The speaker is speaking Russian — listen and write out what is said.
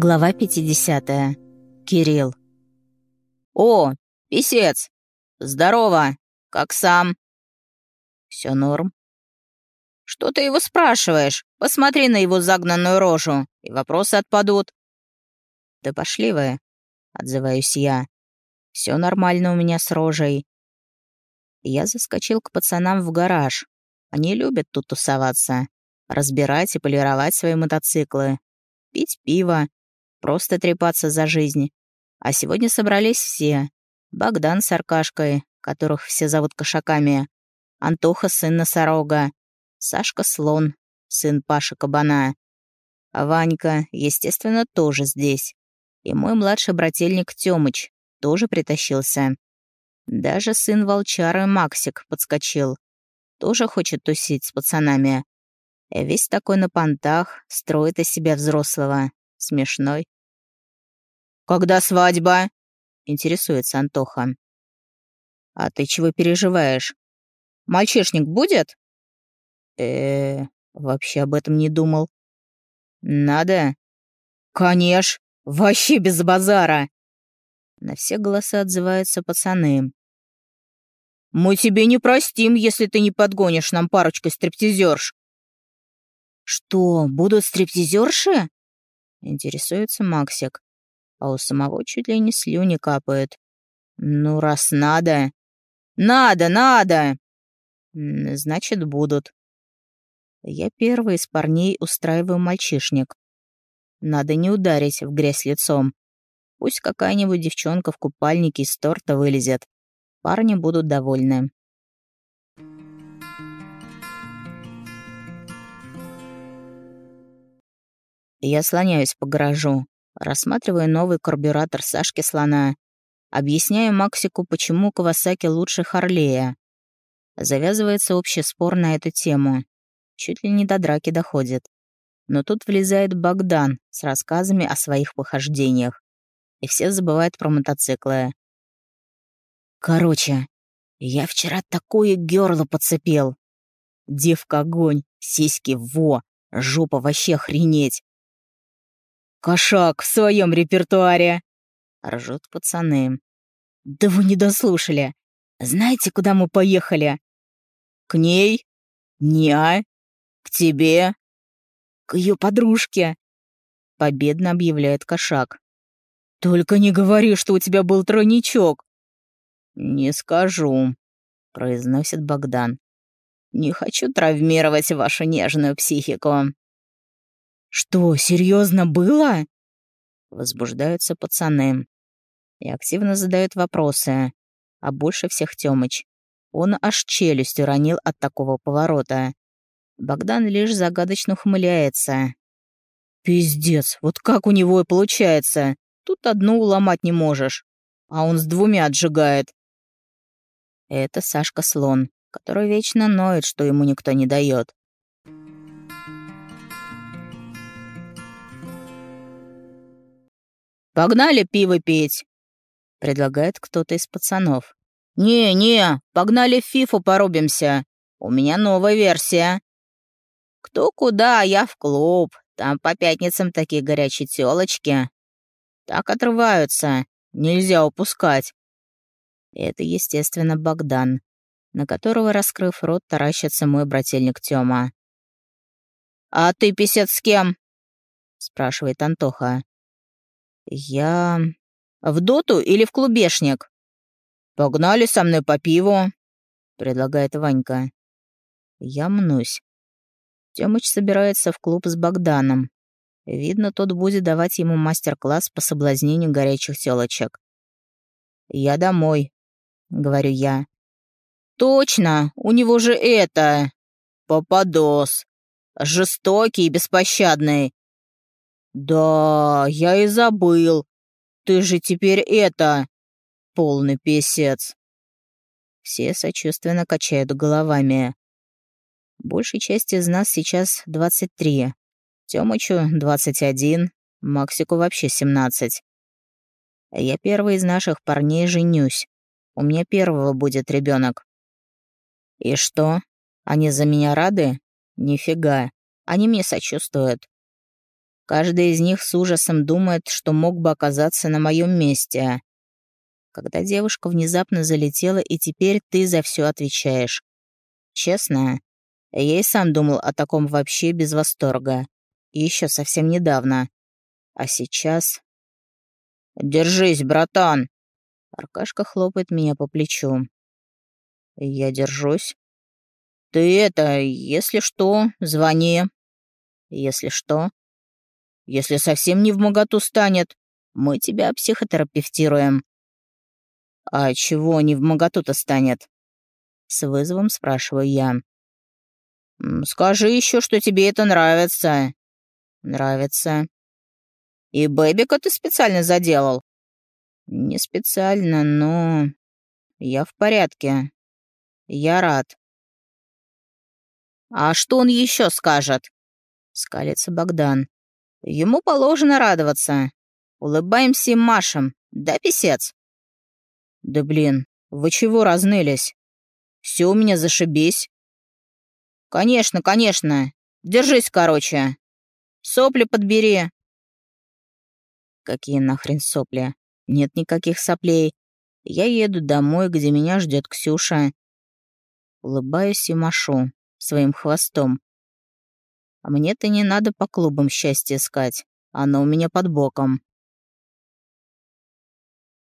Глава 50. Кирилл. «О, писец! Здорово! Как сам?» «Все норм». «Что ты его спрашиваешь? Посмотри на его загнанную рожу, и вопросы отпадут». «Да пошли вы», — отзываюсь я. Все нормально у меня с рожей». Я заскочил к пацанам в гараж. Они любят тут тусоваться, разбирать и полировать свои мотоциклы, пить пиво, просто трепаться за жизнь. А сегодня собрались все. Богдан с Аркашкой, которых все зовут кошаками, Антоха, сын носорога, Сашка Слон, сын Паши Кабана. Ванька, естественно, тоже здесь. И мой младший брательник Тёмыч тоже притащился. Даже сын волчары Максик подскочил. Тоже хочет тусить с пацанами. Весь такой на понтах, строит из себя взрослого. Смешной. «Когда свадьба?» — интересуется Антоха. «А ты чего переживаешь? Мальчишник будет?» э вообще об этом не думал. «Надо?» «Конечно! Вообще без базара!» На все голоса отзываются пацаны. «Мы тебе не простим, если ты не подгонишь нам парочкой стриптизерш». «Что, будут стриптизерши?» Интересуется Максик, а у самого чуть ли не слюни капает. «Ну, раз надо...» «Надо, надо!» «Значит, будут». Я первый из парней устраиваю мальчишник. Надо не ударить в грязь лицом. Пусть какая-нибудь девчонка в купальнике из торта вылезет. Парни будут довольны. Я слоняюсь по гаражу, рассматриваю новый карбюратор Сашки Слона, объясняю Максику, почему Кавасаки лучше Харлея. Завязывается общий спор на эту тему. Чуть ли не до драки доходит. Но тут влезает Богдан с рассказами о своих похождениях. И все забывают про мотоциклы. Короче, я вчера такое герло подцепил. Девка огонь, сиськи во, жопа вообще охренеть. «Кошак в своем репертуаре!» — ржут пацаны. «Да вы не дослушали. Знаете, куда мы поехали?» «К ней? Не, к тебе?» «К ее подружке!» — победно объявляет кошак. «Только не говори, что у тебя был тройничок!» «Не скажу», — произносит Богдан. «Не хочу травмировать вашу нежную психику». «Что, серьезно было?» Возбуждаются пацаны и активно задают вопросы, а больше всех Тёмыч. Он аж челюсть уронил от такого поворота. Богдан лишь загадочно ухмыляется. «Пиздец, вот как у него и получается. Тут одну уломать не можешь, а он с двумя отжигает». Это Сашка Слон, который вечно ноет, что ему никто не дает. «Погнали пиво пить!» — предлагает кто-то из пацанов. «Не-не, погнали в фифу порубимся. У меня новая версия». «Кто куда, я в клуб. Там по пятницам такие горячие тёлочки. Так отрываются. Нельзя упускать». Это, естественно, Богдан, на которого, раскрыв рот, таращится мой брательник Тёма. «А ты, писец, с кем?» — спрашивает Антоха. «Я... в доту или в клубешник?» «Погнали со мной по пиву», — предлагает Ванька. Я мнусь. Тёмыч собирается в клуб с Богданом. Видно, тот будет давать ему мастер-класс по соблазнению горячих тёлочек. «Я домой», — говорю я. «Точно, у него же это... попадос. Жестокий и беспощадный. «Да, я и забыл. Ты же теперь это... полный писец». Все сочувственно качают головами. Большей части из нас сейчас 23. Тёмычу 21, Максику вообще 17. Я первый из наших парней женюсь. У меня первого будет ребенок. И что? Они за меня рады? Нифига. Они мне сочувствуют. Каждый из них с ужасом думает, что мог бы оказаться на моем месте. Когда девушка внезапно залетела, и теперь ты за все отвечаешь. Честно, я и сам думал о таком вообще без восторга. Еще совсем недавно. А сейчас... «Держись, братан!» Аркашка хлопает меня по плечу. Я держусь. «Ты это, если что, звони. Если что, если совсем не в моготу станет, мы тебя психотерапевтируем». «А чего не в моготу-то станет?» С вызовом спрашиваю я. «Скажи еще, что тебе это нравится». «Нравится». «И бэбика ты специально заделал?» «Не специально, но...» «Я в порядке. Я рад». «А что он еще скажет?» — скалится Богдан. «Ему положено радоваться. Улыбаемся и машем. Да, писец?» «Да блин, вы чего разнылись? Все у меня зашибись». «Конечно, конечно. Держись, короче. Сопли подбери». «Какие нахрен сопли? Нет никаких соплей. Я еду домой, где меня ждет Ксюша. Улыбаюсь и машу своим хвостом. Мне-то не надо по клубам счастье искать. Оно у меня под боком.